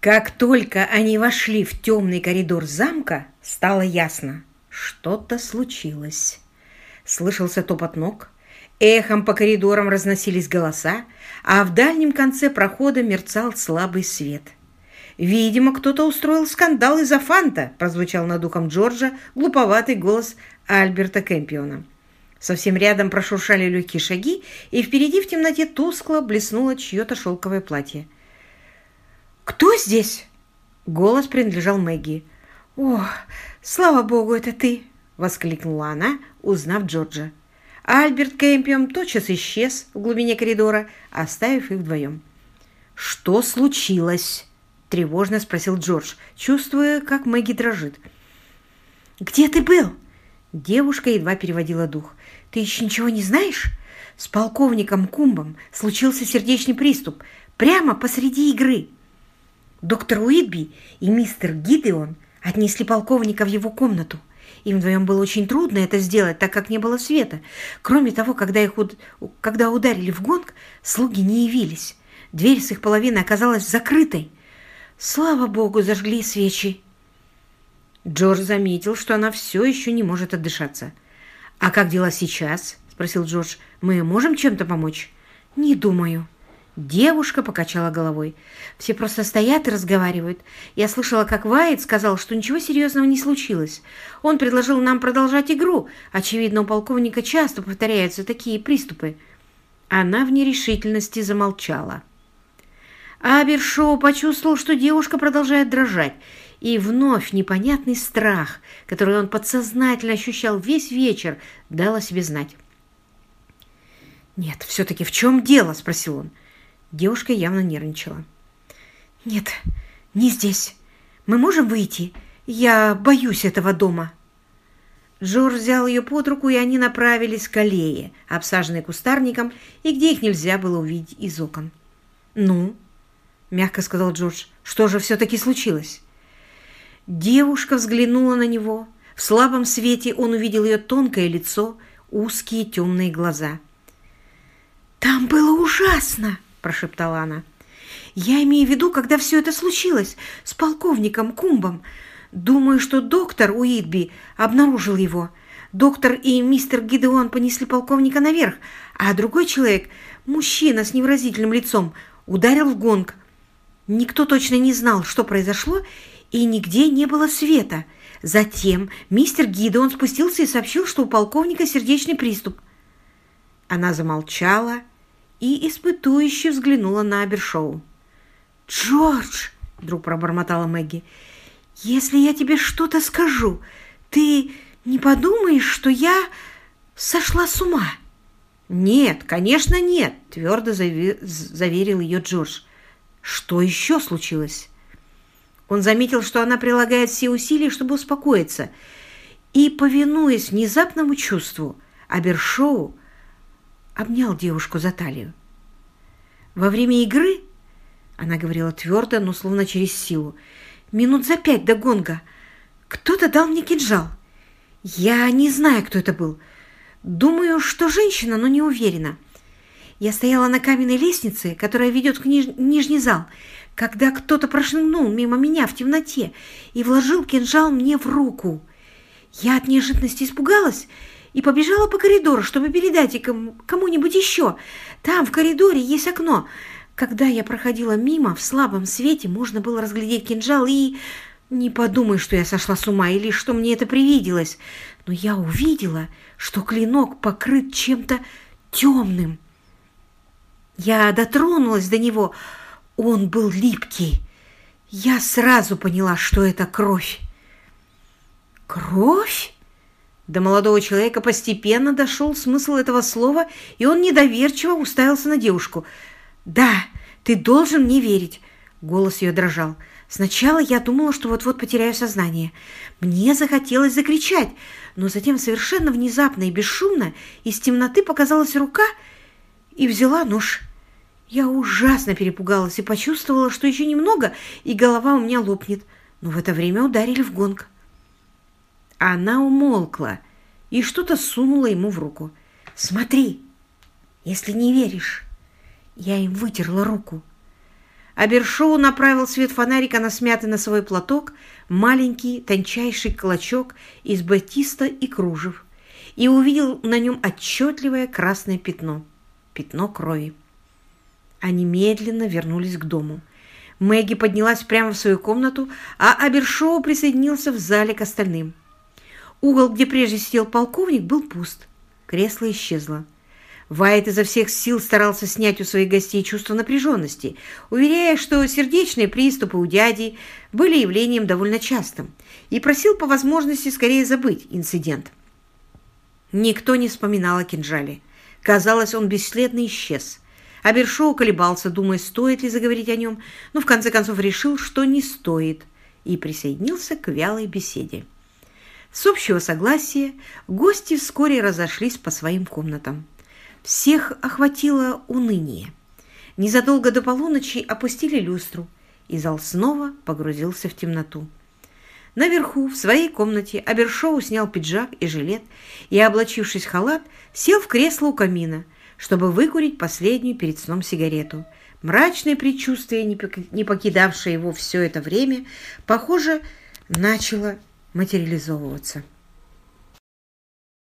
Как только они вошли в темный коридор замка, стало ясно, что-то случилось. Слышался топот ног, эхом по коридорам разносились голоса, а в дальнем конце прохода мерцал слабый свет. «Видимо, кто-то устроил скандал из-за фанта», прозвучал над ухом Джорджа глуповатый голос Альберта Кэмпиона. Совсем рядом прошуршали легкие шаги, и впереди в темноте тускло блеснуло чье-то шелковое платье. «Кто здесь?» Голос принадлежал Мэгги. «О, слава богу, это ты!» — воскликнула она, узнав Джорджа. Альберт Кэмпион тотчас исчез в глубине коридора, оставив их вдвоем. «Что случилось?» — тревожно спросил Джордж, чувствуя, как Мэгги дрожит. «Где ты был?» Девушка едва переводила дух. «Ты еще ничего не знаешь? С полковником Кумбом случился сердечный приступ прямо посреди игры». Доктор Уитби и мистер Гидеон отнесли полковника в его комнату. Им вдвоем было очень трудно это сделать, так как не было света. Кроме того, когда, их уд... когда ударили в гонг, слуги не явились. Дверь с их половины оказалась закрытой. Слава богу, зажгли свечи. Джордж заметил, что она все еще не может отдышаться. «А как дела сейчас?» – спросил Джордж. «Мы можем чем-то помочь?» «Не думаю». Девушка покачала головой. Все просто стоят и разговаривают. Я слышала, как Вайт сказал, что ничего серьезного не случилось. Он предложил нам продолжать игру. Очевидно, у полковника часто повторяются такие приступы. Она в нерешительности замолчала. Абершоу почувствовал, что девушка продолжает дрожать, и вновь непонятный страх, который он подсознательно ощущал весь вечер, дал о себе знать. «Нет, все-таки в чем дело?» – спросил он. Девушка явно нервничала. «Нет, не здесь. Мы можем выйти? Я боюсь этого дома». Джордж взял ее под руку, и они направились к аллее, обсаженной кустарником, и где их нельзя было увидеть из окон. «Ну?» — мягко сказал Джордж. «Что же все-таки случилось?» Девушка взглянула на него. В слабом свете он увидел ее тонкое лицо, узкие темные глаза. «Там было ужасно!» – прошептала она. «Я имею в виду, когда все это случилось с полковником Кумбом. Думаю, что доктор Уитби обнаружил его. Доктор и мистер Гидеон понесли полковника наверх, а другой человек, мужчина с невыразительным лицом, ударил в гонг. Никто точно не знал, что произошло, и нигде не было света. Затем мистер Гидеон спустился и сообщил, что у полковника сердечный приступ. Она замолчала и испытующе взглянула на Абершоу. «Джордж!» — вдруг пробормотала Мэгги. «Если я тебе что-то скажу, ты не подумаешь, что я сошла с ума?» «Нет, конечно, нет!» — твердо заверил ее Джордж. «Что еще случилось?» Он заметил, что она прилагает все усилия, чтобы успокоиться, и, повинуясь внезапному чувству, Абершоу обнял девушку за талию. Во время игры, она говорила твердо, но словно через силу, минут за пять до гонга, кто-то дал мне кинжал. Я не знаю, кто это был. Думаю, что женщина, но не уверена. Я стояла на каменной лестнице, которая ведет в ниж... нижний зал, когда кто-то прошагнул мимо меня в темноте и вложил кинжал мне в руку. Я от неожиданности испугалась и побежала по коридору, чтобы передать кому-нибудь еще. Там, в коридоре, есть окно. Когда я проходила мимо, в слабом свете можно было разглядеть кинжал и... Не подумай, что я сошла с ума или что мне это привиделось, но я увидела, что клинок покрыт чем-то темным. Я дотронулась до него, он был липкий. Я сразу поняла, что это кровь. «Кровь?» До молодого человека постепенно дошел смысл этого слова, и он недоверчиво уставился на девушку. «Да, ты должен мне верить!» Голос ее дрожал. Сначала я думала, что вот-вот потеряю сознание. Мне захотелось закричать, но затем совершенно внезапно и бесшумно из темноты показалась рука и взяла нож. Я ужасно перепугалась и почувствовала, что еще немного, и голова у меня лопнет. Но в это время ударили в гонг. Она умолкла и что-то сунула ему в руку. «Смотри, если не веришь». Я им вытерла руку. Абершоу направил свет фонарика на смятый носовой платок, маленький тончайший клочок из батиста и кружев, и увидел на нем отчетливое красное пятно. Пятно крови. Они медленно вернулись к дому. Мэгги поднялась прямо в свою комнату, а Абершоу присоединился в зале к остальным. Угол, где прежде сидел полковник, был пуст. Кресло исчезло. Вайт изо всех сил старался снять у своих гостей чувство напряженности, уверяя, что сердечные приступы у дяди были явлением довольно частым, и просил по возможности скорее забыть инцидент. Никто не вспоминал о кинжале. Казалось, он бесследно исчез. Абершоу колебался, думая, стоит ли заговорить о нем, но в конце концов решил, что не стоит, и присоединился к вялой беседе. С общего согласия гости вскоре разошлись по своим комнатам. Всех охватило уныние. Незадолго до полуночи опустили люстру, и зал снова погрузился в темноту. Наверху, в своей комнате, Абершоу снял пиджак и жилет и, облачившись в халат, сел в кресло у камина, чтобы выкурить последнюю перед сном сигарету. Мрачное предчувствие, не покидавшее его все это время, похоже, начало материализовываться.